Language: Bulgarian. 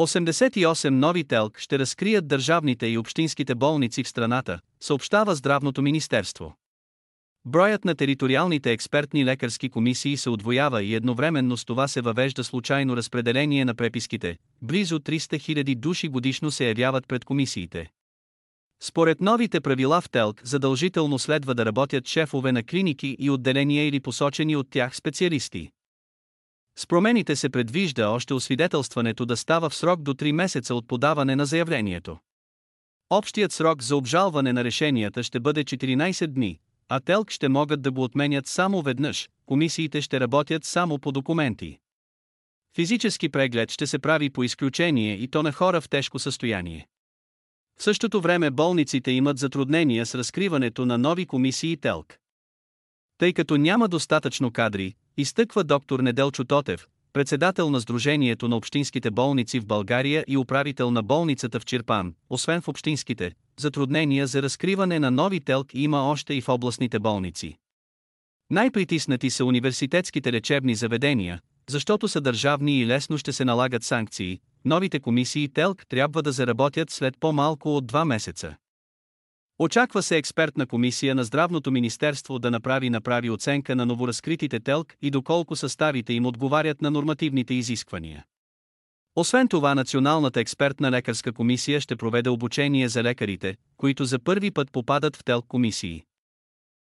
88 нови телк ще разкрият държавните и общинските болници в страната, съобщава Здравното министерство. Броят на териториалните експертни лекарски комисии се удвоява и едновременно с това се въвежда случайно разпределение на преписките. Близо 300 000 души годишно се явяват пред комисиите. Според новите правила в ТЕЛК задължително следва да работят шефове на клиники и отделения или посочени от тях специалисти. С промените се предвижда още освидетелстването да става в срок до 3 месеца от подаване на заявлението. Общият срок за обжалване на решенията ще бъде 14 дни, а ТЕЛК ще могат да го отменят само веднъж, комисиите ще работят само по документи. Физически преглед ще се прави по изключение и то на хора в тежко състояние. В същото време болниците имат затруднения с разкриването на нови комисии ТЕЛК. Тъй като няма достатъчно кадри, изтъква доктор Неделчо Тотев, председател на Сдружението на общинските болници в България и управител на болницата в Чирпан, освен в общинските, затруднения за разкриване на нови телк има още и в областните болници. Най-притиснати са университетските лечебни заведения, защото са държавни и лесно ще се налагат санкции, новите комисии ТЕЛК трябва да заработят след по-малко от 2 месеца. Очаква се експертна комисия на Здравното министерство да направи направи оценка на новоразкритите ТЕЛК и доколко съставите им отговарят на нормативните изисквания. Освен това Националната експертна лекарска комисия ще проведе обучение за лекарите, които за първи път попадат в ТЕЛК комисии.